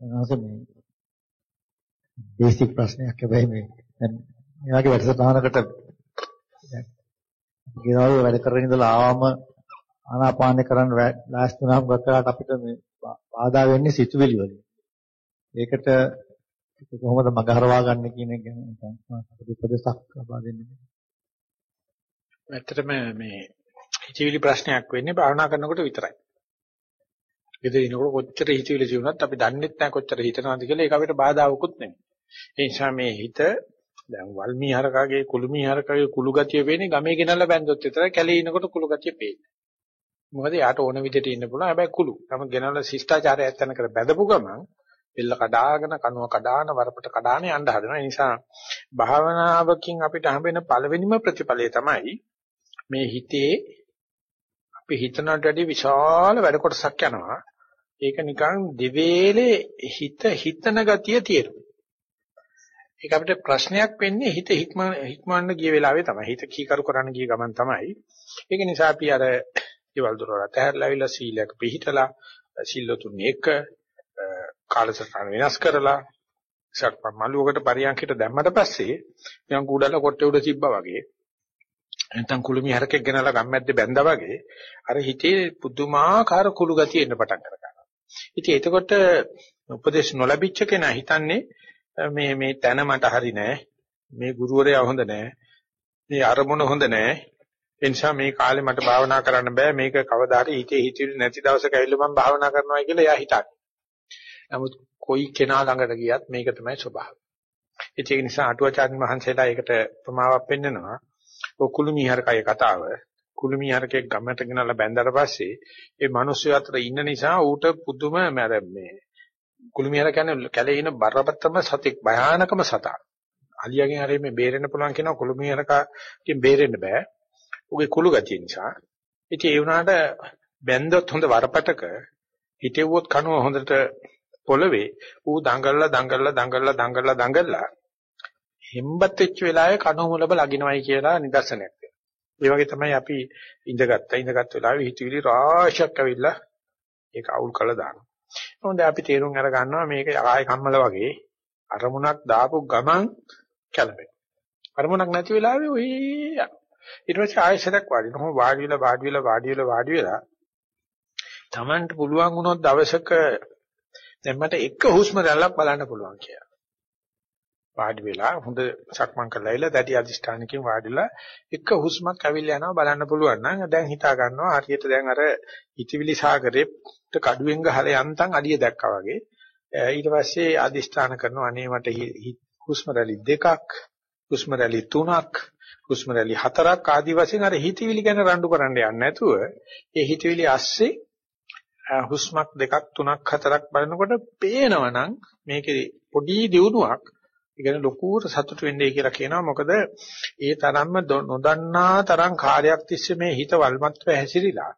අනවස මේ බේසික් ප්‍රශ්නයක් හැබැයි මේ දැන් මේ වගේ වැඩසටහනකට ගෙනාවේ වැඩ කරගෙන ඉඳලා ආවම ආනාපානය කරන්න ලෑස්ති වුණාම ගතලාට අපිට මේ බාධා වෙන්නේ සිතුවිලි වලින්. ඒකට කොහොමද මග හරවා ගන්න කියන එක ගැන අපිට උපදෙසක් ලබා දෙන්න. ඇත්තටම මේ හිතවිලි ප්‍රශ්නයක් වෙන්නේ භාවනා කරනකොට විතරයි. ගෙදර ඉනකොට කොච්චර හිතවිලි තියුණත් අපි දන්නෙත් නැහැ කොච්චර හිතනවාද කියලා ඒක අපිට බාධාවකුත් නෙමෙයි. ඒ නිසා මේ හිත දැන් වල්මී හරකගේ කුළුමී හරකගේ කුළු ගතිය වෙන්නේ ගමේ ගෙනල්ලා බැන්දොත් විතරයි කැලේ ඉනකොට කුළු ගතිය පේන්නේ. මොකද යාට ඕන විදිහට ඉන්න පුළුවන් හැබැයි කුළු. තම ගෙනල්ලා ශිෂ්ටාචාරය ඇත්තන කර බැදපු ගමන් එල්ල කඩාගෙන කනුව කඩාන වරපට කඩාන යන්න හදනවා. ඒ නිසා භාවනාවකින් අපිට හම්බෙන පළවෙනිම ප්‍රතිඵලය තමයි මේ හිතේ අපි හිතනට වඩා විශාල වැඩ කොටසක් යනවා. ඒක නිකන් දිවේලේ හිත හිතන ගතිය තියෙනවා. ඒක අපිට ප්‍රශ්නයක් වෙන්නේ හිත හික්ම හික්මන්න ගිය වෙලාවේ තමයි. හිත කීකරු කරන්න ගිය ගමන් තමයි. ඒක නිසා අපි අර ඊවල දොර රැහැරලාවිලා සීලයක පිළිහිටලා සිල්ලතුන් එක කාලසටහන වෙනස් කරලා සක්පන් මළුවකට පරියන්කිට දැම්මට පස්සේ නිකන් කුඩල කොට්ටේ උඩ තිබ්බා වගේ නැත්නම් කුළුමි හරකෙක් ගෙනලා ගම්මැද්දේ බැඳා වගේ අර හිතේ පුදුමාකාර කුළු ගතිය එන්න පටන් ගන්නවා. ඉතින් එතකොට උපදේශ නොලැබිච්ච කෙනා හිතන්නේ මේ මේ තැන මට හරි නෑ. මේ ගුරුවරයා හොඳ නෑ. මේ අරමුණ හොඳ නෑ. ඒ නිසා මේ කාලේ මට භාවනා කරන්න බෑ. මේක කවදා හරි හිතේ හිතිරි නැති දවසක ඇවිල්ලා මම භාවනා කරනවා කියලා එයා හිතන්නේ. නමුත් කොයි කෙනා ළඟට ගියත් මේක තමයි ස්වභාවය. ඒක නිසා අටුවාචාර්ය මහන්සියලා ඒකට ප්‍රමාවක් පෙන්නනවා. ඔය කුළුමිහරකය කතාව. කුළුමිහරකෙක් ගමට ගෙනල්ලා බැඳලා පස්සේ ඒ මිනිස්සු අතර ඉන්න නිසා ඌට පුදුම මේ කුළුමිහර කියන්නේ කැලේ ඉන බරපතලම සතෙක් භයානකම සතා. අලියාගෙන් හරිය මේ බේරෙන්න පුළුවන් කියනවා කුළුමිහරකකින් බේරෙන්න බෑ. ඌගේ කුළු ගතිය නිසා. ඉතින් ඒ වුණාට බැන්දොත් හොඳ වරපටක හිටෙව්වොත් කනුව හොඳට පොළවේ ඌ දඟලලා දඟලලා දඟලලා දඟලලා දඟලලා හෙම්බත් වෙච්ච වෙලාවේ කනුව මුලබ ලගිනවයි කියලා නිදර්ශනයක් වෙනවා. ඒ වගේ තමයි අපි ඉඳගත්තා ඉඳගත් වෙලාවේ හිතවිලි රාශියක් ඇවිල්ලා ඒක අවුල් කරලා දානවා. මොකද අපි තේරුම් අර ගන්නවා මේක ආය කම්මල වගේ අරමුණක් දාපු ගමන් කැළඹෙන. අරමුණක් නැති වෙලාවේ ඔය ඊට පස්සේ ආයෙසරක් වාඩි වෙනවා. වාඩි වෙලා වාඩි වෙලා වාඩි වෙලා වාඩි වෙලා Tamanට පුළුවන් වුණොත් දවසක දැන් මට එක හුස්ම රැල්ලක් බලන්න පුළුවන් කියලා. වාඩි වෙලා හොඳ සක්මන් කරලා ඉල දැටි අදිෂ්ඨානකින් වාඩිලා එක හුස්මක් ඇවිල්ලා යනවා බලන්න පුළුවන් නම් දැන් හිතා ගන්නවා හරියට දැන් අර හිතවිලි සාගරේ කඩුවෙන් ගහලා යන්තම් අඩිය දැක්කා වගේ. ඊට පස්සේ අදිෂ්ඨාන කරනවා අනේ මට හුස්ම රැලි දෙකක් හුස්ම රැලි තුනක් හුස්ම රැලි හතරක් ආදි වශයෙන් අර හිතවිලි ගැන රණ්ඩු කරන්න යන්නේ නැතුව ඒ හිතවිලි ASCII හුස්මක් දෙකක් තුනක් හතරක් බලනකොට පේනවනම් මේකේ පොඩි දියුණුවක් ඉගෙන ලොකුට සතුට වෙන්නේ කියලා කියනවා. මොකද ඒ තරම්ම නොදන්නා තරම් කාර්යයක් තිස්සේ මේ හිත වල්මත්ව හැසිරීලා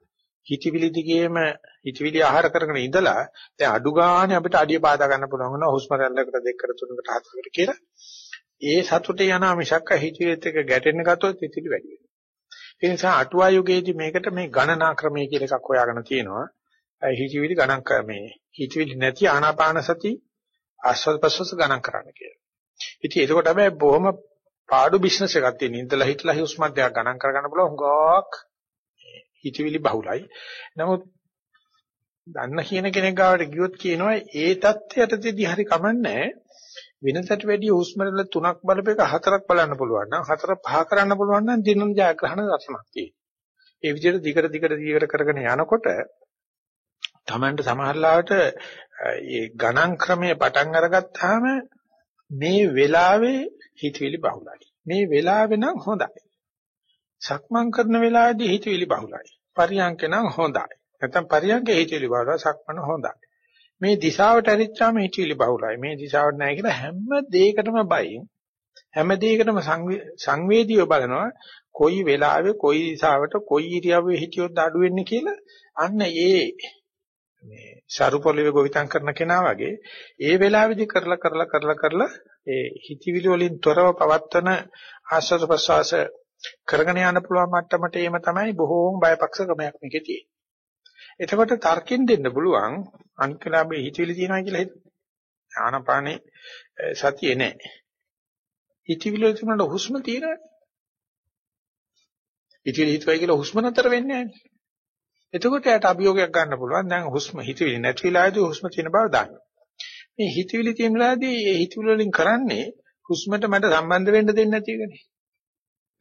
හිතවිලි දිගේම හිතවිලි ආහාර කරගෙන ඉඳලා දැන් අඩු ගානේ අපිට අඩිය පාදා ගන්න පුළුවන් වෙනවා. හුස්ම රැල්ලකට දෙකකට තුනකට හතරකට කියලා. ඒ සතුටේ යනා මිසක්ක හිතවිලිත් එක්ක ගැටෙන්න ගත්තොත් හිතවිලි වැඩි වෙනවා. ඒ නිසා අටුවා යුගයේදී මේකට මේ ගණනා ක්‍රමය කියලා එකක් හොයාගෙන තියෙනවා. හිතවිලි ගණන් ක්‍රමේ හිතවිලි නැති ආනාපාන සති ආස්වාද ප්‍රසවාස ගණන් කරන්න කියලා. ඉතින් ඒකට තමයි බොහොම පාඩු බිස්නස් එකක් තියෙන. ඉඳලා හිටලා හුස්මත් දෙයක් ගණන් කරගන්න පුළුවන් හුඟක් හිතවිලි බහුලයි. නමුත් දන්න කියන කෙනෙක් ගාවට ගියොත් කියනවා ඒ தත්ත්වයටදී හරි කමන්නේ වෙනසට වැඩිය හුස්ම රටල තුනක් බලපෑක හතරක් බලන්න පුළුවන් නම් හතර පහ කරන්න පුළුවන් නම් දිනන ජයග්‍රහණ රසණක් තියෙනවා. ඒ විදිහට දිගට දිගට දිගට කරගෙන යනකොට තමන්ට සමහරලාවට මේ ගණන් ක්‍රමයේ පටන් අරගත්තාම මේ වෙලාවේ හිතවිලි බහුලයි. මේ වෙලාවේ නම් හොඳයි. සක්මන් කරන වෙලාවේදී හිතවිලි බහුලයි. පරියන්ක නම් හොඳයි. නැත්නම් පරියන්ක හිතවිලි බහුලයි සක්මන හොඳයි. මේ දිශාවට ඇරිච්චාම හිතවිලි බහුලයි. මේ දිශාවට නැහැ කියලා හැම දෙයකටම බයින් හැම දෙයකටම සංවේදීව බලනවා කොයි වෙලාවෙ කොයි දිශාවට කොයි ඉරියව්වේ හිටියොත් අඩු වෙන්නේ කියලා අන්න ඒ මේ සරුපොළවේ ගොවිතැන් කරන කෙනා වගේ ඒ වෙලාවේදී කරලා කරලා කරලා කරලා ඒ හිතවිලි වලින් තොරව පවත්වන ආස්වාද ප්‍රසවාස කරගෙන යන්න පුළුවන් මට්ටමට එීම තමයි බොහෝම බයපක්ෂ ක්‍රමයක් මේකේ තියෙන්නේ. එතකොට තර්කින් දෙන්න පුළුවන් අනිකලාභේ හිතවිලි තියනවා කියලා හිත. ආනපානේ සතියේ නැහැ. හිතවිලි වල තිබුණාට හුස්ම තියෙනවනේ. හිතවිලි හිතවයි කියලා හුස්ම නතර වෙන්නේ නැහැ. එතකොට යාට අභියෝගයක් ගන්න පුළුවන්. දැන් හුස්ම හිතවිලි නැති වෙලාවේදී හුස්ම තියෙන බව දාන්න. මේ හිතවිලි තියෙන වෙලාවේදී ඒ හිතවිලි වලින් කරන්නේ හුස්මට මට සම්බන්ධ වෙන්න දෙන්නේ නැති එකනේ.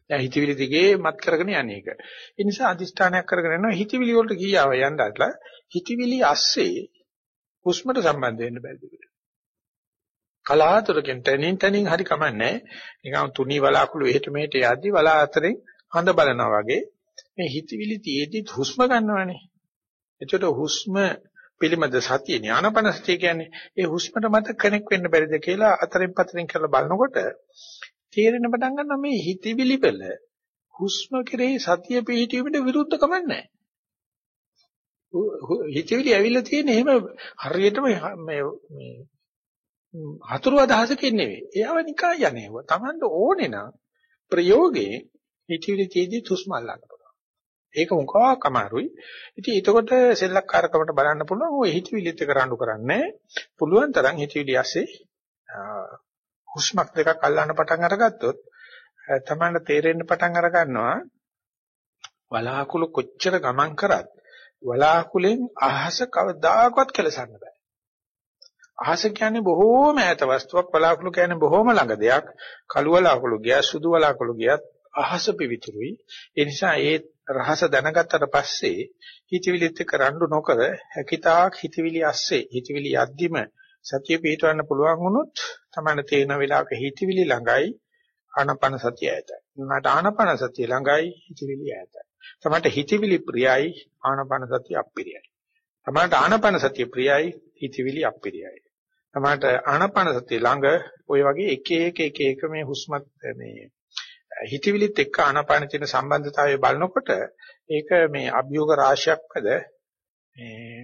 දැන් හිතවිලි දිගේ මත් කරගෙන යන්නේ ඒක. ඒ නිසා අදිෂ්ඨානයක් කරගෙන යනවා හිතවිලි වලට කීයව යන්න අట్లా හිතවිලි ඇස්සේ හුස්මට සම්බන්ධ වෙන්න බැරිද? කලාතුරකින් තනින් තනින් හරි කමන්නේ. නිකන් තුනී වලාකුළු එහෙට මෙහෙට යද්දි වලා අතරින් හඳ බලනවා වගේ මේ හිතවිලි තියේදී හුස්ම ගන්නවනේ. එතකොට හුස්ම පිළිමද සතිය ඥානපන සතිය කියන්නේ ඒ හුස්මට මත කනෙක් වෙන්න බැරිද කියලා අතරින් පතරින් කරලා බලනකොට තේරෙන පටන් ගන්නවා මේ හිතවිලි වල හුස්ම කෙරෙහි සතිය පිහිටීමට විරුද්ධකමක් නැහැ. හිතවිලි ඇවිල්ලා තියෙන එහෙම හරියටම මේ මේ හතුරු අදහසකින් නෙවෙයි. එයාව නිකන් යන්නේ. Tamanට ඕනේ නම් ප්‍රයෝගේ හිතවිලි තියදී හුස්ම අල්ලන්න පුළුවන්. ඒක මොකක් අමාරුයි. ඉතින් එතකොට සෙල්ලක්කාරකමට බලන්න පුළුවන්. ඔය හිතවිලිත් එක රණ්ඩු කරන්නේ. පුළුවන් තරම් හිතවිලි ඇස්සේ හුස්මක් දෙකක් අල්ලන්න පටන් අරගත්තොත් තමන්න තේරෙන්න පටන් අර ගන්නවා වලාකුළු කොච්චර ගමන් කරත් වලාකුලෙන් අහස කවදාකවත් කෙලසන්න බෑ. අහස කියන්නේ බොහෝම ඈත වස්තුවක් වලාකුළු කියන්නේ බොහෝම ළඟ දෙයක්. කළු වලාකුළු ගියා සුදු වලාකුළු ගියත් අහස පිවිතුරුයි. ඒ නිසා ඒ රහස දැනගත්තට පස්සේ හිතවිලිත් එක්ක රණ්ඩු නොකර හැකිතාක් හිතවිලි ඇස්සේ හිතවිලි යද්දිම සතිය පිටවන්න පුළුවන් වුණොත් තමයි තේන වෙලාවක හිතවිලි ළඟයි ආනපන සතිය ඇතයි. මට ආනපන සතිය ළඟයි හිතවිලි ඇතයි. තමයි හිතවිලි ප්‍රියයි ආනපන සතිය අප්‍රියයි. තමයි ආනපන සතිය ප්‍රියයි හිතවිලි අප්‍රියයි. තමයි ආනපන සතිය ළඟ ওই වගේ එක එක එක එක මේ හුස්මත් මේ හිතවිලිත් එක්ක ආනපන තියෙන සම්බන්ධතාවය බලනකොට ඒක මේ අභියෝග රාශියක්ද මේ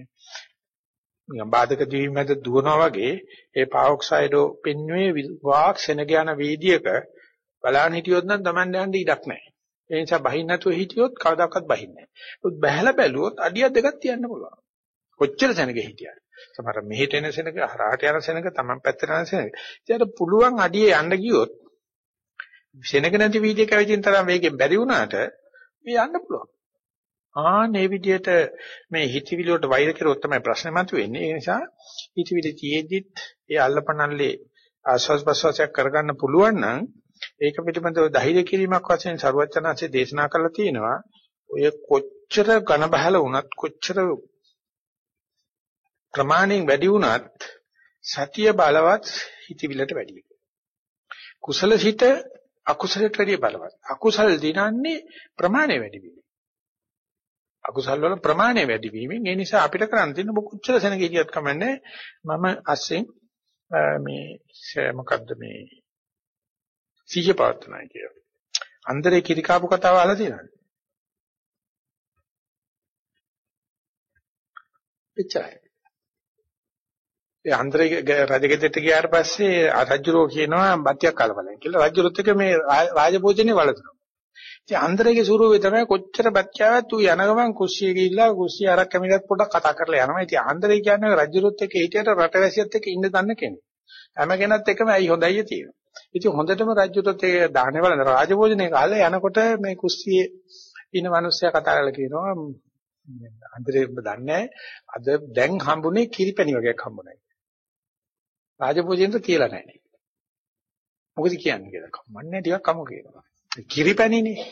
නිකන් බාධක දීවි මැද දුවනවා වගේ ඒ පාවොක්සයිඩෝ පෙන්වුවේ වාක් සෙනග යන වීදියේක බලන්න හිටියොත් නම් Taman යන්න ඉඩක් නැහැ. ඒ නිසා බහින්න නැතුව හිටියොත් කවදාකවත් බහින්නේ නැහැ. උත් බහැලා බැලුවොත් අඩියක් දෙකක් තියන්න පුළුවන්. කොච්චර සෙනග හිටියද? සමහර මෙහෙට එන සෙනග, හරහාට යන සෙනග, Taman පැත්තට යන සෙනග. ඒකට පුළුවන් අඩියේ යන්න ගියොත් සෙනග නැති වීදියේක ඇවිදින තරම් වේගෙන් බැරි වුණාට මේ යන්න පුළුවන්. ආනේ විදිහට මේ හිතවිලි වලට වෛර කරුවොත් තමයි ප්‍රශ්නේ මතුවෙන්නේ. ඒ නිසා හිතවිලි තියේදිත් ඒ අල්ලපනල්ලේ ආස්වාස් ප්‍රසවාසයක් කරගන්න පුළුවන් නම් ඒක පිටිපන්දව ධෛර්ය කිරීමක් වශයෙන් ਸਰුවචනාංශයේ දේශනා කරලා තියෙනවා. ඔය කොච්චර ඝන බහල වුණත් කොච්චර ප්‍රමාණයෙන් වැඩි වුණත් සතිය බලවත් හිතවිලට වැඩි. කුසල සිත අකුසලට වැඩි බලවත්. අකුසල් දිනන්නේ ප්‍රමාණය වැඩි වීම. අකුසල් වල ප්‍රමාණය වැඩි වීමෙන් ඒ නිසා අපිට කරන්න තියෙන කොච්චර සෙනග හිටියත් කමන්නේ මම අස්සෙන් මේ මොකද්ද මේ සීය පවත්නයි කියලා. අන්දරේ කිරිකාපු කතාව අහලා තියෙනවද? එච්චරයි. ඒ අන්දරේ රජගෙදරට ගියාට පස්සේ රජුරෝ කියනවා බත්තියක් කලබලයි කියලා. රජුරුත් එක මේ රාජභෝජනේ වලදනවා. ඉතින් අන්දරේගේ ස්වරූපය තමයි කොච්චර බත්‍යාවත් ඌ යන ගමන් කුස්සිය ගිහිල්ලා කුස්සිය අරක් කැමිලත් පොඩක් කතා කරලා යනවා. ඉතින් අන්දරේ කියන්නේ රජුරුත් එක්ක හිටියට රටවැසියත් එක්ක ඉන්න දන්න කෙනෙක්. හැම කෙනත් එක්කම ඇයි හොඳයි තියෙනවා. ඉතින් හොඳටම රජුරුත් ඒ දාහනේ වල රාජභෝජනේ කාලේ යනකොට මේ කුස්සියේ ඉන්න මිනිස්සයා කතා කරලා කියනවා අන්දරේ ඔබ දන්නේ අද දැන් හම්බුනේ කිරිපැණි වගේක් හම්බුනේ. රාජභෝජනෙට කියලා නැහැ. මොකද කියන්නේ කියලා. කම්මන්නේ ටිකක් කමු කියනවා. කිරිපැණිනේ.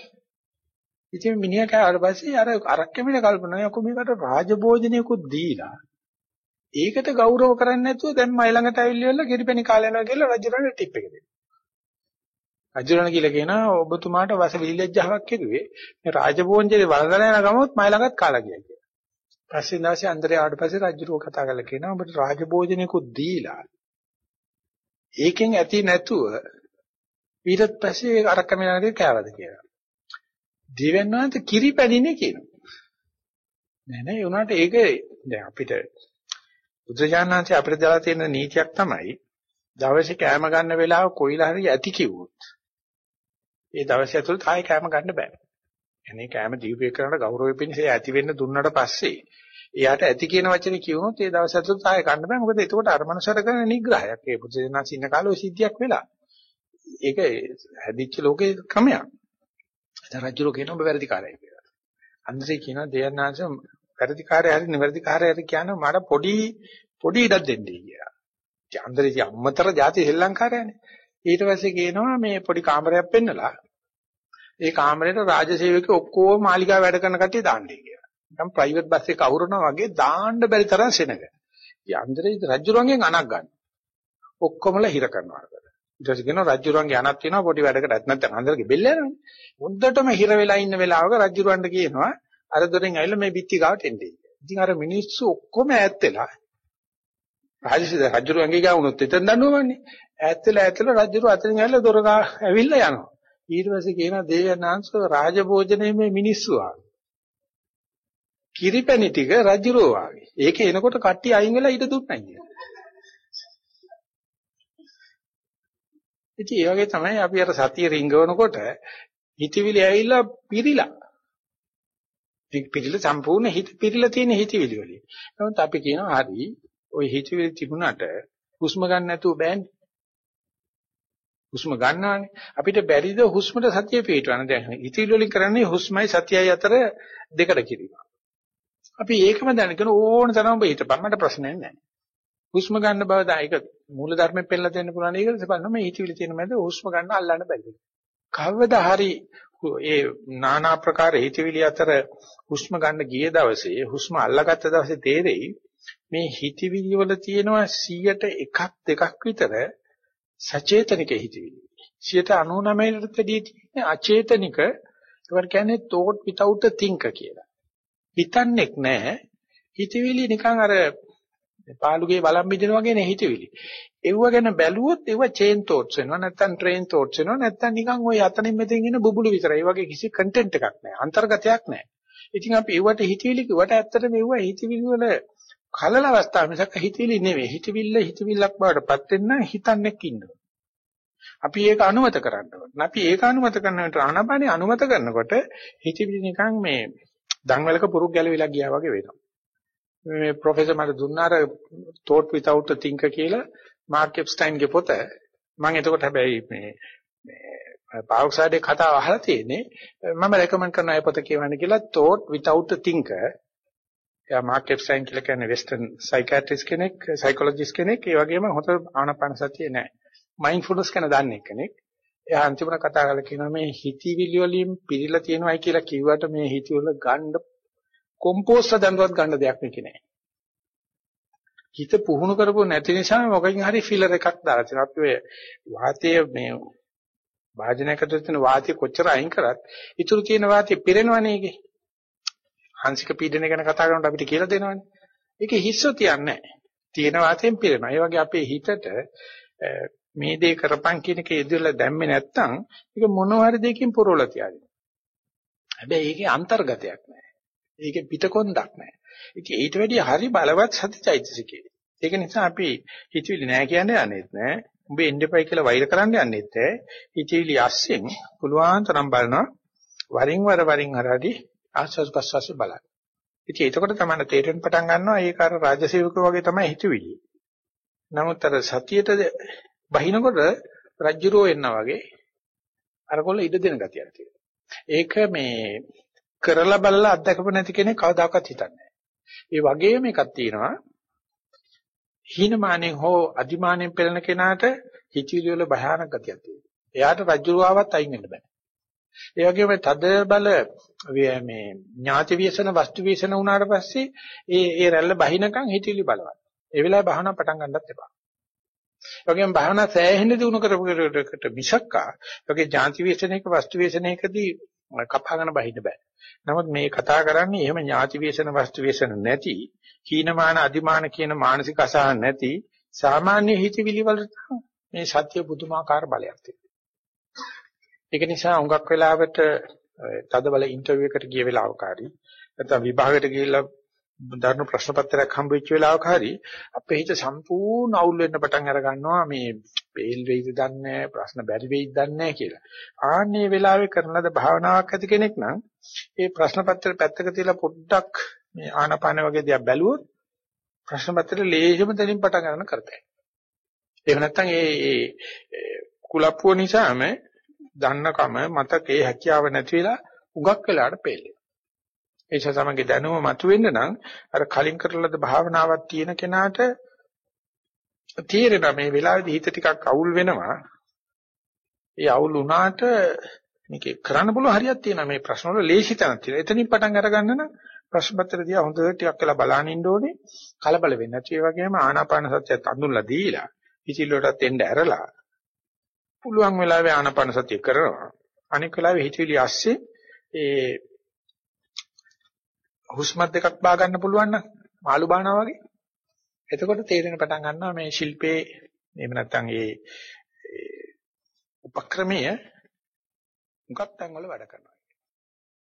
ඉතින් මිනිහා කෑවට පස්සේ අර අරක්කෙමින කල්පනා යකෝ මේකට රාජභෝජනයකුත් දීලා ඒකට ගෞරව කරන්නේ නැතුව දැන් මයි ළඟට ඇවිල්ලා කිරිපැණි කාලා යනවා කියලා රජුරන්ට ටිප් එක දෙනවා. රජුරන් කියලා කියනවා ඔබතුමාට වස විලිලැජ්ජාවක් කෙරුවේ මේ රාජභෝජනේ වළඳන යන ගමොත් මයි ළඟත් කාලා ගියා කියලා. පස්සේ දවසේ අන්දරේ ආවට පස්සේ රජුරෝ කතා කරලා කියනවා ඔබට රාජභෝජනයකුත් දීලා ඒකෙන් ඇති නැතුව ඊට පස්සේ අර කමිනාගේ කෑවද කියලා. දිවෙන්නාන්ත කිරිපැණිනේ කියනවා. නෑ නෑ උනාට ඒක දැන් අපිට බුද්ධජානනාංශය අපිට දාලා තියෙන නීතියක් තමයි දවසේ කෑම ගන්න වෙලාව කොයිලා හරි ඇති කිව්වොත් ඒ දවසේ ඇතුළත ආයෙ කෑම ගන්න බෑ. එනේ කෑම දීපේ කරනට ගෞරවෙ පිණිස ඇති වෙන්න දුන්නට පස්සේ එයාට ඇති කියන වචනේ කියවුනොත් ඒ දවස් ඇතුළත ආයෙ ගන්න බෑ. මොකද එතකොට අර මනසට කරන නිග්‍රහයක්. ඒ පුදුසෙනාස් ඉන්න කාලේ ඔය සිද්ධියක් වෙලා. ඒක හැදිච්ච ලෝකේ ක්‍රමයක්. දැන් රජුරෝ කියනවා ඔබ වැරදිකාරයයි කියලා. අන්දසේ කියනවා දෙයන්නාංශ වැරදිකාරය හරි නිවැරදිකාරය හරි කියනවා මට පොඩි පොඩි ඉඩක් දෙන්නයි කියලා. ඉතින් අන්දරේ අම්මතර ಜಾති ශ්‍රී ලංකාරයනේ. ඊට පස්සේ කියනවා මේ පොඩි කාමරයක් පෙන්නලා ඒ කාමරේට රාජසේවකයෝ ඔක්කොම මාලිගාව වැඩ කරන කට්ටිය දාන්නේ කියලා. නිකන් ප්‍රයිවට් බස් එක අවුරනවා වගේ දාන්න බැරි තරම් සෙනග. ඉතින් අන්දරේ රජුරන්ගෙන් අනක් ගන්න. ඔක්කොමලා හිර කරනවා. ඊට පස්සේ කියනවා රජුරන්ගේ අනක් තියෙනවා පොඩි වැඩකට නැත්නම් අන්දරගේ බෙල්ල යනවනේ. හොඳටම හිර වෙලා ඉන්න වෙලාවක රජුරන්ට කියනවා අර දොරෙන් ඇවිල්ලා මේ බිත්ති ගාවට එන්නේ. ඉතින් අර මිනිස්සු ඔක්කොම ඈත් වෙලා රාජසිද රජුරන්ගේ ගාවුනොත් එතන දන්නවන්නේ. ඈත් වෙලා ඈත් වෙලා රජුර අතරින් ඇවිල්ලා දොර ගා ඇවිල්ලා යනවා. ඊට පස්සේ කියනවා දේවයන්ාංශ රාජභෝජනයේ මේ මිනිස්සු ආවේ. කිරිපැණි ටික රජුරෝ ආවේ. ඒක එනකොට කට්ටිය අයින් වෙලා ඊට දුන්නයි කියන්නේ. ඉතින් ඒ වගේ තමයි අපි අර සතිය රිංගවනකොට හිතවිලි ඇවිල්ලා පිරිලා. පිරිලා සම්පූර්ණ හිත පිරිලා තියෙන හිතවිලි වලින්. නමුත් අපි කියනවා හරි ওই හිතවිලි තිබුණාට හුස්ම ගන්න නැතුව බෑනේ. හුස්ම ගන්නවානේ. අපිට බැරිද හුස්මට සතිය පිටවන්න. දැන් හිතවිලි වලින් කරන්නේ හුස්මයි සතියයි අතර දෙකට කිරීම. අපි ඒකම දැනගෙන ඕන තරම් ඔබ හිතපන් මට ප්‍රශ්නයක් නැහැ. හුස්ම ගන්න බව දා ඒක මූල ධර්මයෙන් පෙන්නලා දෙන්න පුළුවන් ඒක ඉතින් මේ හිතවිලි තියෙන මැද හුස්ම ගන්න අල්ලන්න බැරිද? කවදා හරි ඒ নানা ප්‍රකාර හිතවිලි අතර හුස්ම ගන්න ගිය දවසේ හුස්ම අල්ලගත්ත දවසේ තේරෙයි මේ හිතවිලි වල තියෙනවා 100ට එකක් දෙකක් විතර සචේතනික හිතවිලි. 99%ට වැඩි තියෙන අචේතනික ඒවට කියන්නේ thought without a thinker කියලා. හිතන්නේක් නැහැ. හිතවිලි නිකන් අර පාළුගේ වළම් බින්දන වගේ නේ හිතවිලි. ඒව ගැන බැලුවොත් ඒව චේන් thoughts වෙනවා නැත්නම් train thoughts වෙනවා නැත්නම් නිකන් ওই අතනින් මෙතෙන් එන බුබුලු විතරයි. ඒ වගේ කිසි content එකක් නැහැ. අන්තර්ගතයක් නැහැ. ඉතින් අපි ඒවට හිතවිලි කිව්වට ඇත්තට මේව හිතවිලි වල කලල අවස්ථාව මිසක් හිතවිලි නෙවෙයි. හිතවිල්ල හිතවිල්ලක් බවටපත් වෙන්න හිතන්නේක් ඉන්නවා. අපි ඒක අනුමත කරන්න ඕනේ. අපි ඒක අනුමත කරනකොට ආනපානිය අනුමත කරනකොට හිතවිලි නිකන් මේ දන්වලක පුරුක් ගැලවිලා ගියා වගේ වෙනවා. මේ ප්‍රොෆෙසර් මට දුන්නාර thought without a thinker කියලා මාර්ක් එප්ස්ටයින්ගේ පොත. මම එතකොට හැබැයි මේ මේ පාවොක්සයිඩේ කතාව අහලා තියෙන්නේ. මම රෙකමන්ඩ් කරනවා ඒ පොත කියවන්න කියලා thought without a thinker. එයා මාර්ක් එප්ස්ටයින් කියලා කියන්නේ වෙස්ටර්න් සයිකියාට්‍රිස්ට් කෙනෙක්, සයිකොලොජිස්ට් කෙනෙක්. ඒ වගේම හොත ආනපන සතිය නැහැ. මයින්ඩ්ෆුල්නස් ගැන දන්නේ කෙනෙක්. එයා අන්තිමට කතා කරලා කියනවා මේ හිතවිලි වලින් පිරීලා තියෙනවයි කියලා කිව්වට මේ හිතවල ගන්න කොම්පෝස්ට් දඬුවත් ගන්න දෙයක් නෙකේ නෑ. හිත පුහුණු කරපො නැති නිසා මොකකින් හරි ෆිලර් එකක් දාලා තියෙනවා. අපි ඔය වාතයේ මේ වාජනයකට තියෙන වාතය කොච්චර අයින් කරත් ඉතුරු තියෙන වාතය පිරෙනවනේ ඒකේ. හංසික පීඩනය ගැන කතා කරනකොට අපිට කියලා දෙනවනේ. ඒකේ හිස්ස තියන්නේ නැහැ. තියෙන වාතයෙන් පිරෙනවා. ඒ වගේ අපේ හිතට මේ දේ කරපන් කියන එක යෙදලා දැම්මේ නැත්නම් ඒක මොනවා හරි දෙයකින් පුරවලා තියාගෙන. හැබැයි ඒකේ අන්තර්ගතයක් නැහැ. ඒකේ පිටකොන්දක් නැහැ. ඉතින් ඊට වැඩිය හරි බලවත් සතිචෛතසිකේ. ඒක නිසා අපි හිතවිලි නැහැ කියන්නේ යන්නේත් නැහැ. උඹ එන්නපයි කියලා වෛර කරන්න යන්නේත් නැහැ. හිතවිලි අස්සෙන් පුළුවන් තරම් බලනවා. වරින් වර වරින් හරි ආස්වාස් ප්‍රස්වාස් බලන්න. ඉතින් එතකොට තමයි තේරෙන්න පටන් ගන්නවා ඒක අර රාජසේවකෝ වගේ තමයි හිතවිලි. නමුත් අර සතියේට බහිනකොට රජ්ජුරෝ එන්නා වගේ අරකොල්ල ඉඩ දෙන ගතියක් තියෙනවා. ඒක මේ කරලා බලලා අත්දකප නැති කෙනෙක් කවදාකවත් හිතන්නේ නැහැ. ඒ වගේම එකක් තියෙනවා. හීනමානෙන් හෝ අදිමානෙන් පෙළෙන කෙනාට හිතවිලි වල භයානක ගතියක් තියෙනවා. එයාට රජ්ජුරුවාවත් අයින් වෙන්න බෑ. ඒ වගේම තද බල මේ ඥාති විශේෂණ වස්තු විශේෂණ වුණාට පස්සේ ඒ ඒ රැල්ල බහිනකම් හිතවිලි බලවත්. ඒ වෙලාවේ බහනා පටන් ගන්නත් එපා. ඒ වගේම භාවනා සෑහෙන දිනු කරපුකට මිසක්කා ඒකේ ඥාති විශේෂණයක වස්තු විශේෂණයකදී කපාගෙන බහින්න බෑ. නමුත් මේ කතා කරන්නේ එහෙම ඥාති විශේෂණ වස්තු විශේෂණ නැති කීනමාන අදිමාන කියන මානසික අසහන නැති සාමාන්‍ය හිතවිලි වලට මේ සත්‍ය පුදුමාකාර බලයක් තියෙනවා. ඒක නිසා හුඟක් වෙලාවට තද බල ඉන්ටර්විව් එකට ගිය වෙලාවකාරී නැත්නම් විභාගයට ගිහිල්ලා ධර්ම ප්‍රශ්න පත්‍රයක් හම්බ වෙච්ච වෙලාවක හරි අපේ හිත සම්පූර්ණ අවුල් වෙන්න පටන් අර ගන්නවා මේ පේල් වෙයිද දන්නේ ප්‍රශ්න බැරි වෙයිද දන්නේ කියලා. ආන්නේ වෙලාවේ කරන ලද භාවනාවක් ඇති කෙනෙක් නම් ඒ ප්‍රශ්න පත්‍රය පැත්තක තියලා පොඩ්ඩක් මේ ආනාපාන වගේ දේවල් බැලුවොත් ප්‍රශ්න පත්‍රයේ ලේසිම තැනින් පටන් ගන්න කරතයි. එහෙම නැත්නම් ඒ කුලප්පුව නිසාම දන්නකම මතකේ හැකියාව නැති වෙලා උගක් වෙලාට පෙළේ. ඒ නිසා තමයි දැනුම මතුවෙන්න නම් අර කලින් කරලද භාවනාවක් තියෙන කෙනාට තීරණ මේ වෙලාවේදී හිත ටිකක් අවුල් වෙනවා. ඒ අවුල් වුණාට මේක කරන්න පුළුවන් හරියක් තියෙනවා මේ ප්‍රශ්න වල ලේසි තැනක් තියෙනවා. එතනින් පටන් අරගන්න නම් ප්‍රශ්න පත්‍රය දිහා හොඳට ටිකක් වෙලා බලන්න ඉන්න ඕනේ. කලබල වෙන්නේ නැති ඒ වගේම ආනාපාන සතියත් අඳුල්ලා දීලා හිතිලුවටත් එන්න ඇරලා පුළුවන් වෙලාවේ ආනාපාන සතිය කරනවා. අනික වෙලාවේ හිතවිලි ඇස්සේ ඒ හුස්ම දෙකක් බා ගන්න පුළුවන් නම් මාළු බානවා වගේ. එතකොට තේරෙන පටන් ගන්නවා මේ ශිල්පේ එහෙම නැත්නම් ඒ උපක්‍රමය මුගක් තැන් වල වැඩ කරනවා.